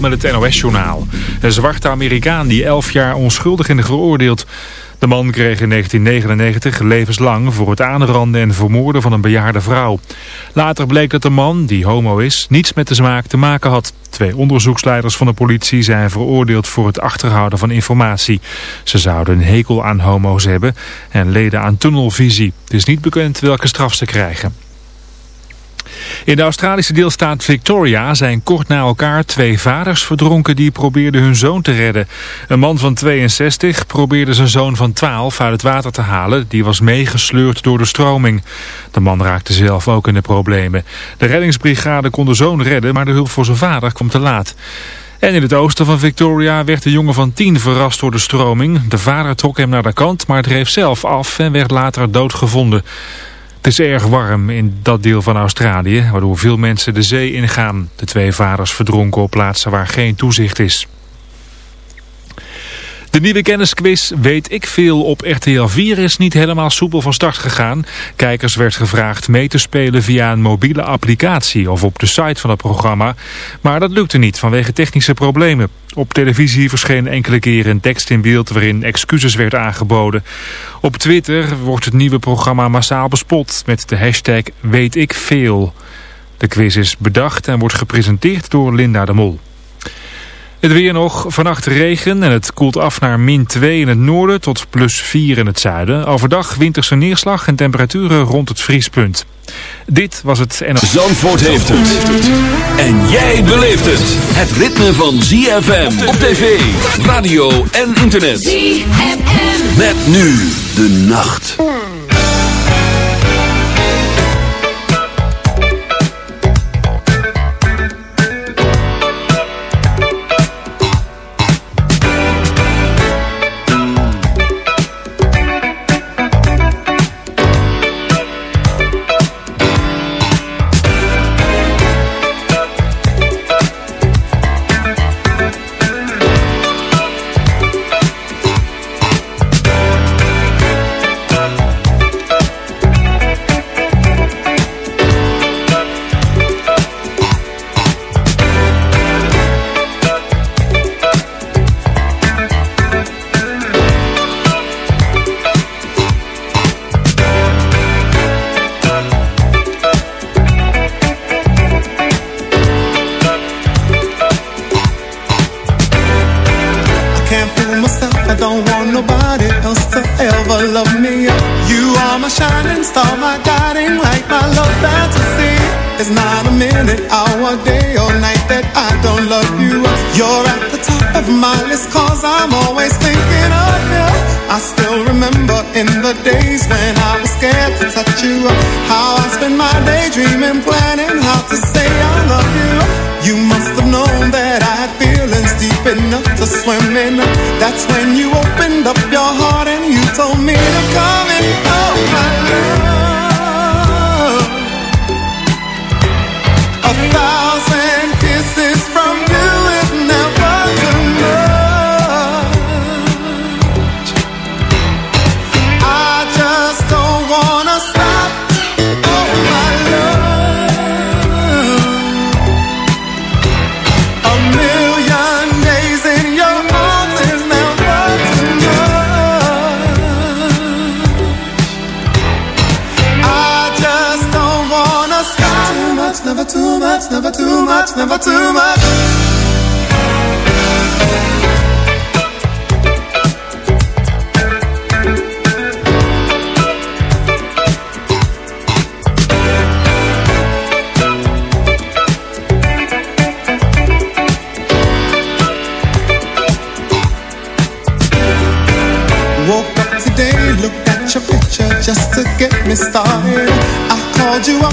Met het NOS-journaal. Een zwarte Amerikaan die elf jaar onschuldig in de veroordeeld. De man kreeg in 1999 levenslang voor het aanranden en vermoorden van een bejaarde vrouw. Later bleek dat de man, die homo is, niets met de smaak te maken had. Twee onderzoeksleiders van de politie zijn veroordeeld voor het achterhouden van informatie. Ze zouden een hekel aan homo's hebben en leden aan tunnelvisie. Het is niet bekend welke straf ze krijgen. In de Australische deelstaat Victoria zijn kort na elkaar twee vaders verdronken die probeerden hun zoon te redden. Een man van 62 probeerde zijn zoon van 12 uit het water te halen. Die was meegesleurd door de stroming. De man raakte zelf ook in de problemen. De reddingsbrigade kon de zoon redden, maar de hulp voor zijn vader kwam te laat. En in het oosten van Victoria werd de jongen van 10 verrast door de stroming. De vader trok hem naar de kant, maar dreef zelf af en werd later doodgevonden. Het is erg warm in dat deel van Australië, waardoor veel mensen de zee ingaan. De twee vaders verdronken op plaatsen waar geen toezicht is. De nieuwe kennisquiz Weet ik veel op RTL 4 is niet helemaal soepel van start gegaan. Kijkers werd gevraagd mee te spelen via een mobiele applicatie of op de site van het programma. Maar dat lukte niet vanwege technische problemen. Op televisie verscheen enkele keren een tekst in beeld waarin excuses werd aangeboden. Op Twitter wordt het nieuwe programma massaal bespot met de hashtag Weet ik veel. De quiz is bedacht en wordt gepresenteerd door Linda de Mol. Het weer nog, vannacht regen en het koelt af naar min 2 in het noorden tot plus 4 in het zuiden. Overdag winterse neerslag en temperaturen rond het vriespunt. Dit was het... En... Zandvoort heeft het. En jij beleeft het. Het ritme van ZFM op tv, radio en internet. ZFM. Met nu de nacht. Never too much. Never too much Woke up today, looked at your picture just to get me started. I called you up,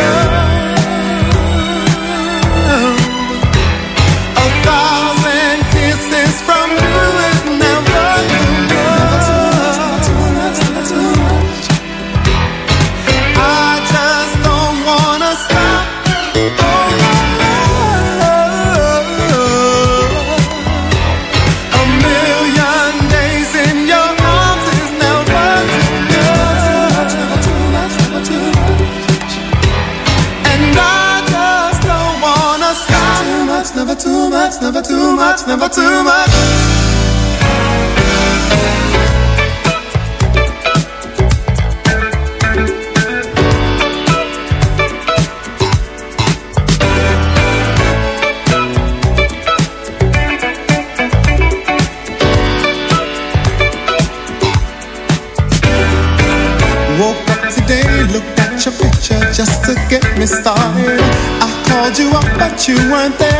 love. Never too much. just to get me started. I called you up, but you weren't there,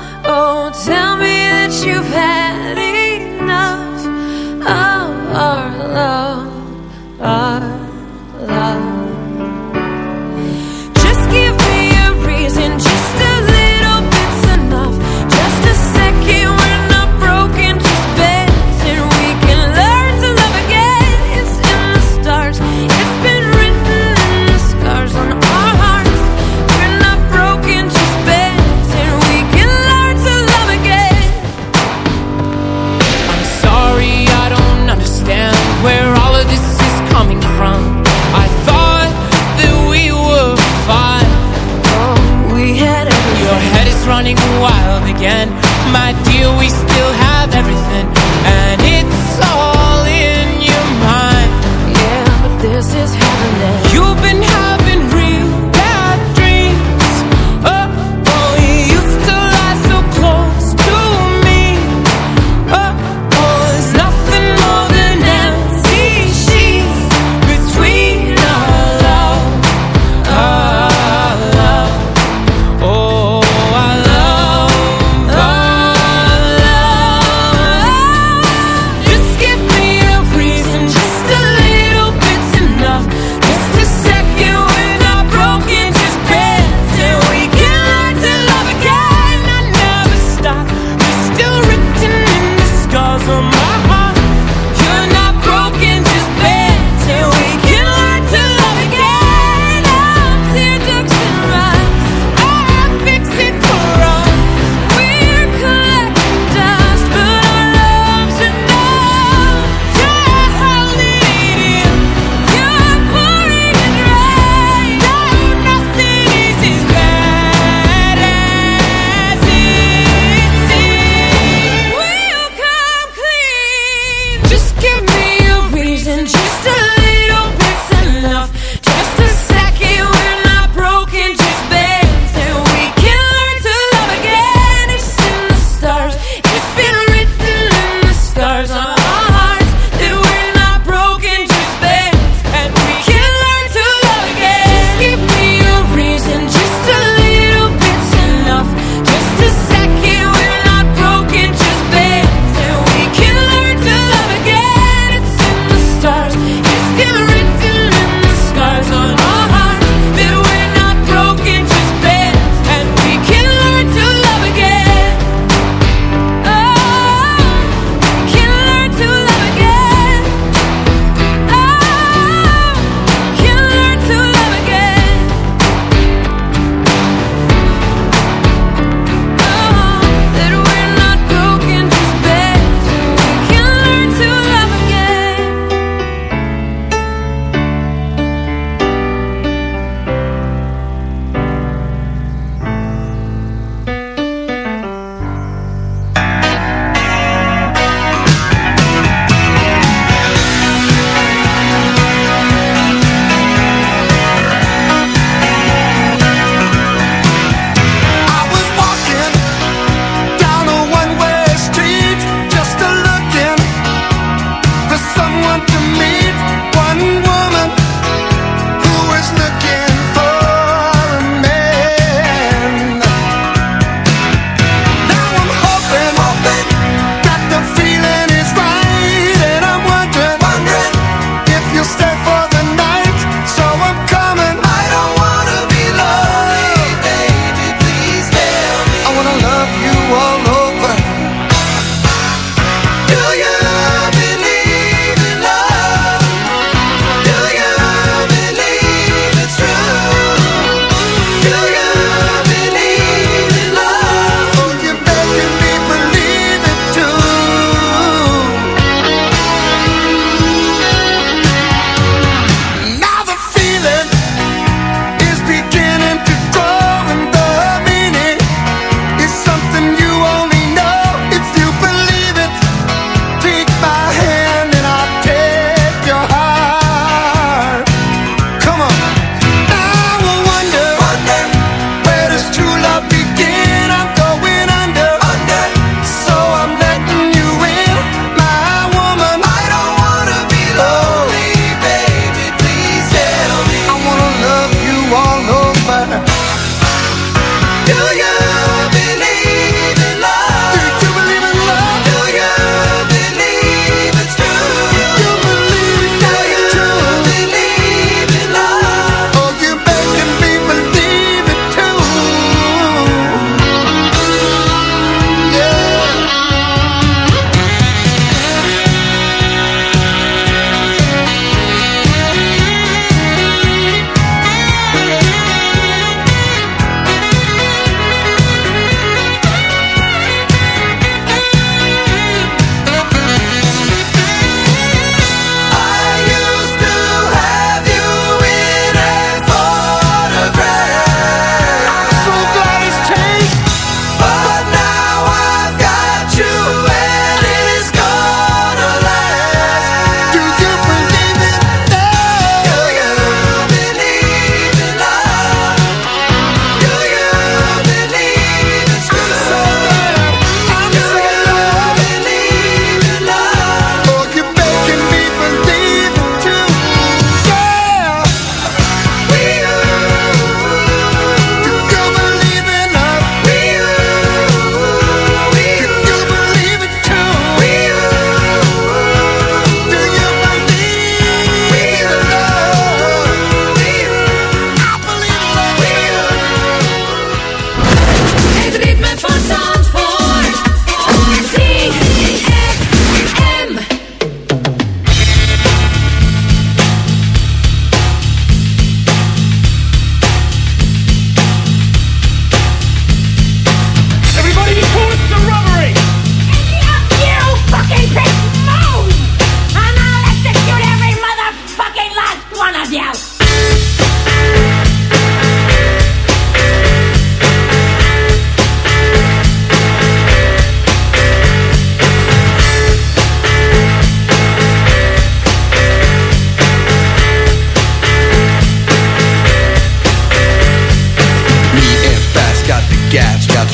you've had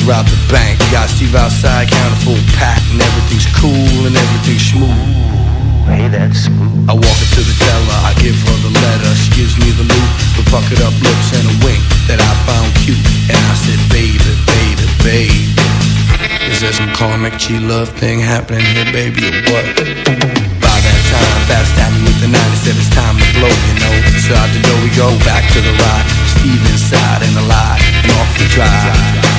robbed the bank. Got Steve outside, counting full pack, and everything's cool and everything's smooth. Hey, that's smooth. I walk up to the teller, I give her the letter. She gives me the loot, with puckered up lips and a wink that I found cute. And I said, baby, baby, baby. Is there some karmic G love thing happening here, baby, or what? By that time Fast tapping with the 90 said it's time to blow, you know So out the door we go, back to the ride Steve inside and the lie, and off we drive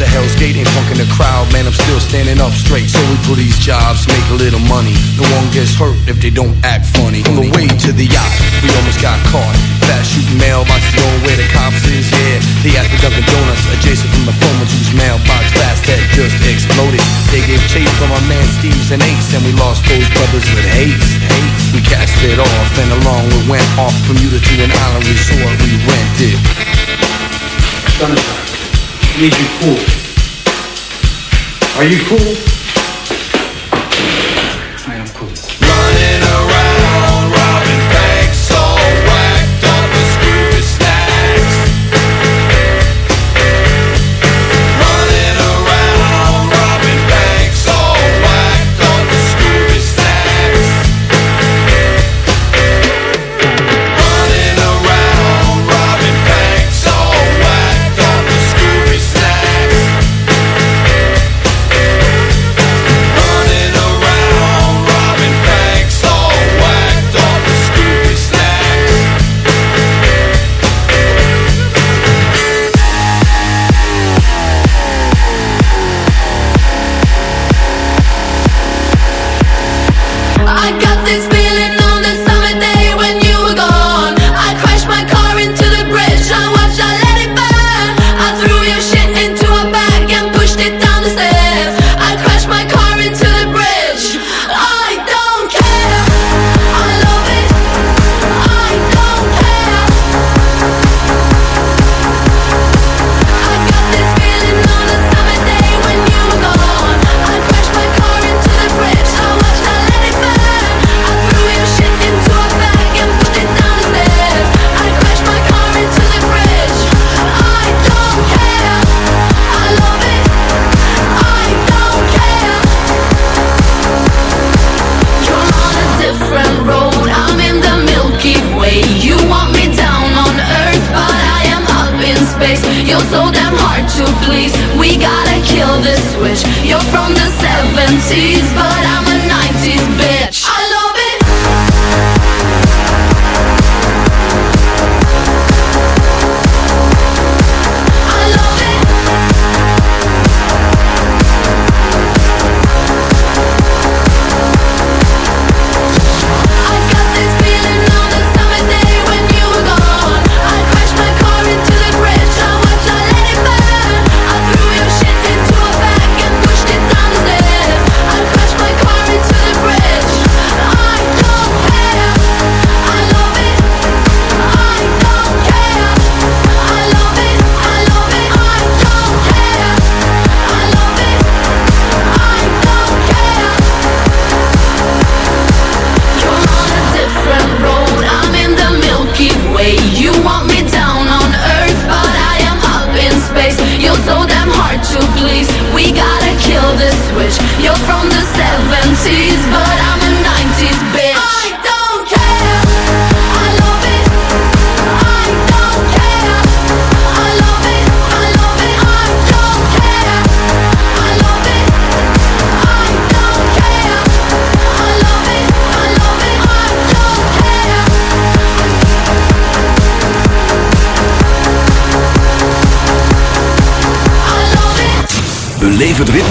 the Hell's Gate, ain't punking the crowd, man. I'm still standing up straight. So we do these jobs, make a little money. No one gets hurt if they don't act funny. On the way to the yacht, we almost got caught. Fast shooting mailboxes going where the cops is, yeah. They at the Dunkin' Donuts, adjacent from the former whose mailbox fast had just exploded. They gave chase from our man Steve's and Ace, and we lost those brothers with haste. haste. We cast it off, and along we went off Bermuda to an island resort we rented. Need you cool. Are you cool?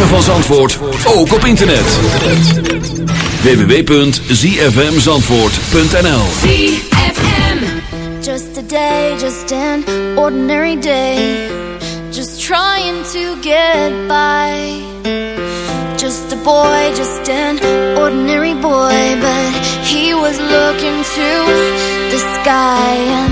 van Zandvoort ook op internet. www.zfmzandvoort.nl Just a day, just an ordinary day. Just trying to get by. Just a boy, just an ordinary boy But he was looking to the sky.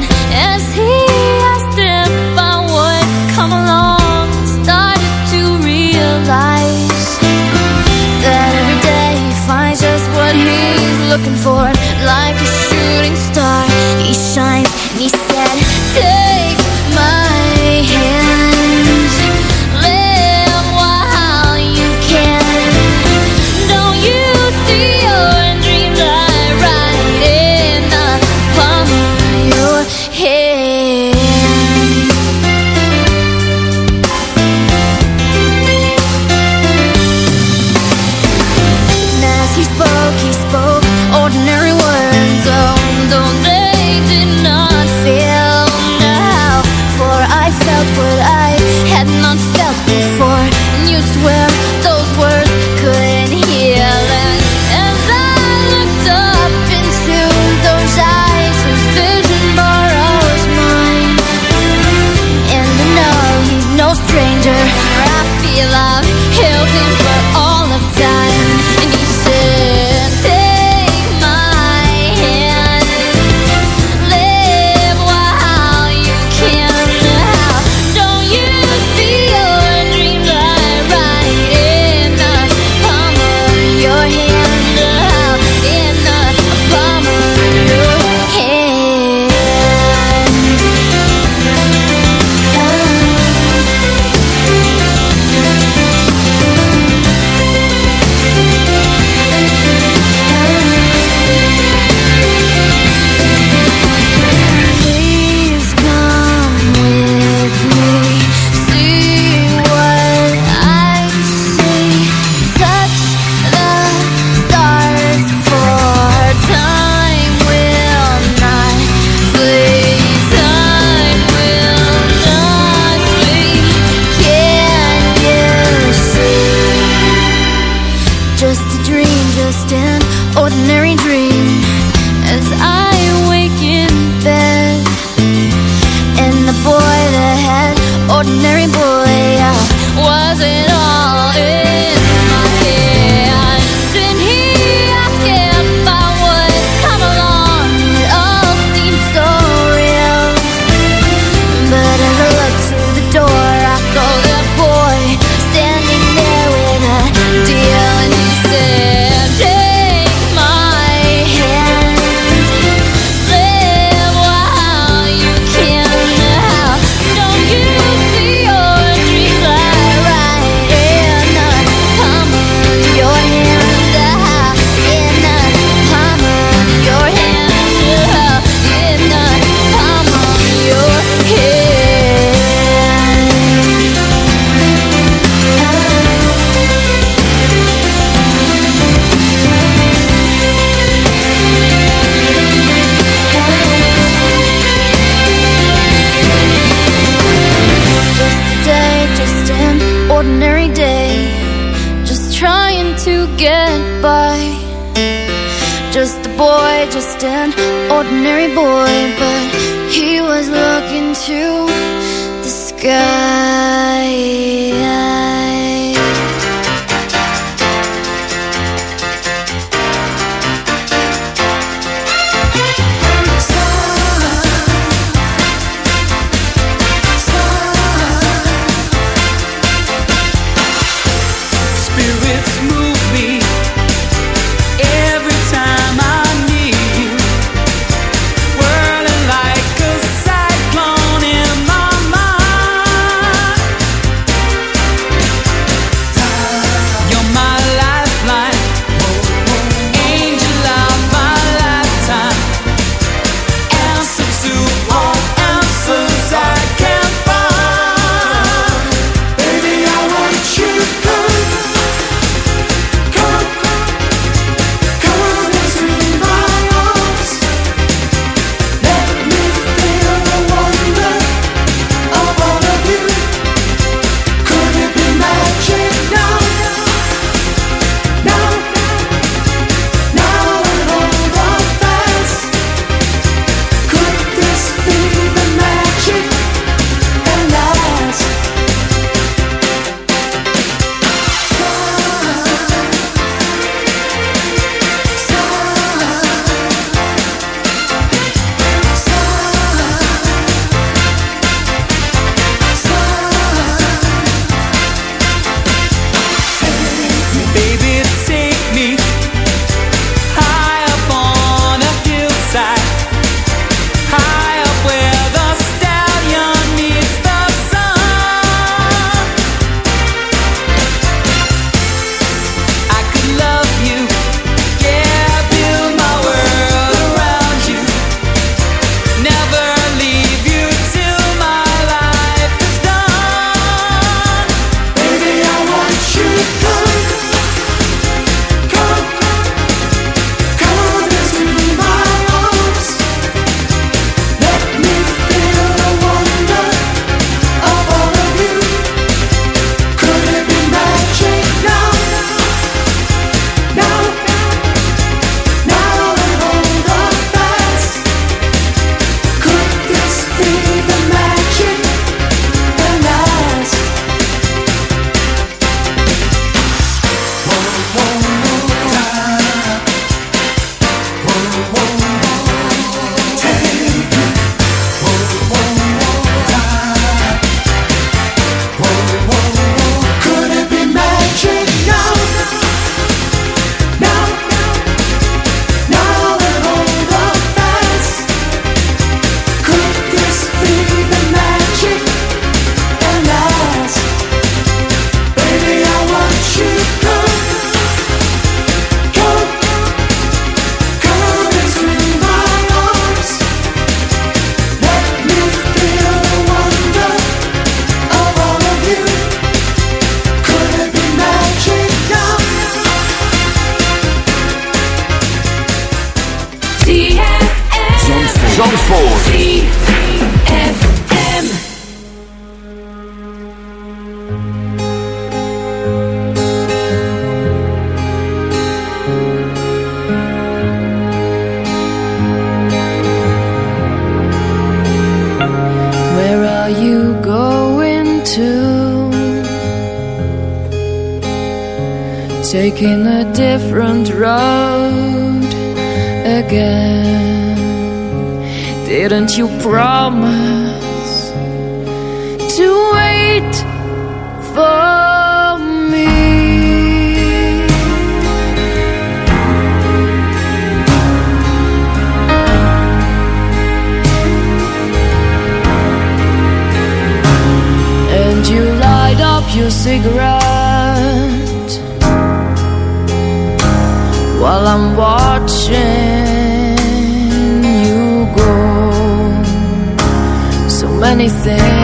So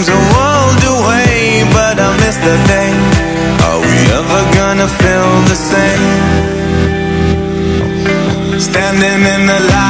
seems a world away But I miss the day Are we ever gonna feel the same? Standing in the light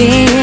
being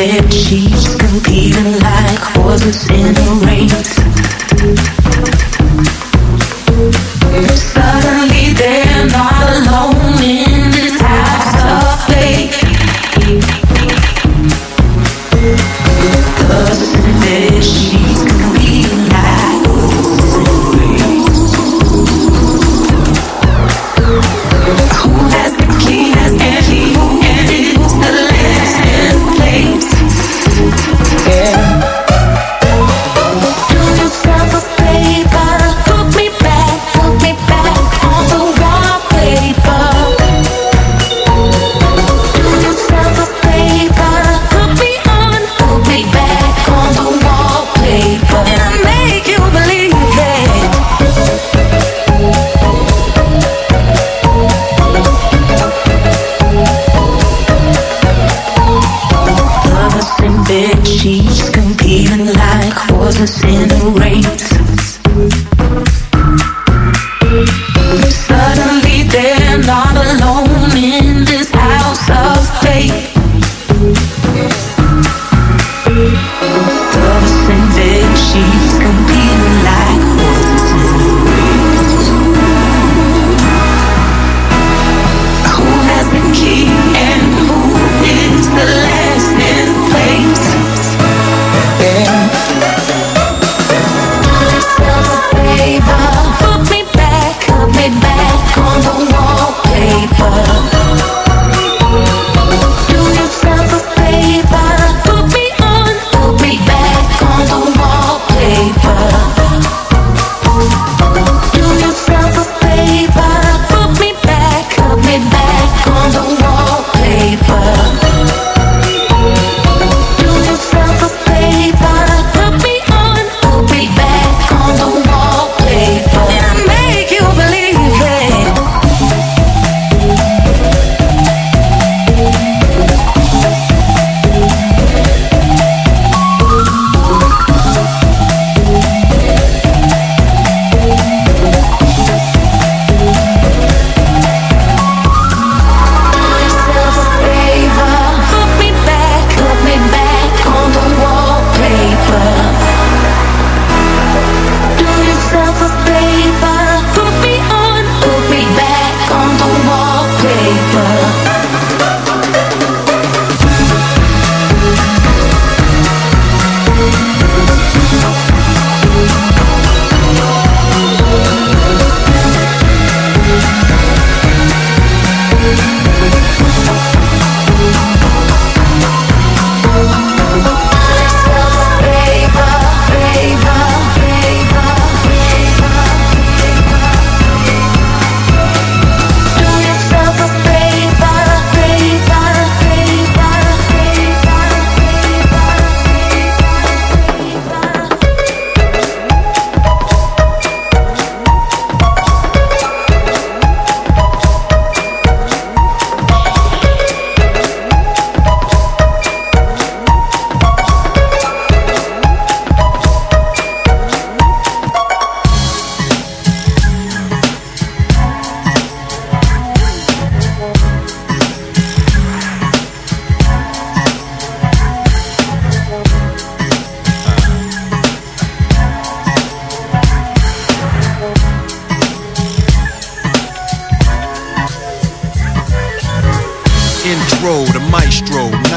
bed sheets competing like horses in a race.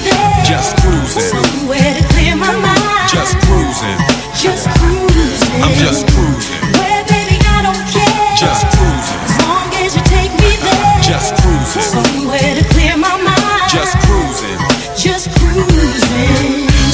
there. Just cruising. Somewhere to clear my mind. Just cruising. Just cruising. I'm just cruising. Well, baby, I don't care. Just cruising. As long as you take me there. Just cruising. Somewhere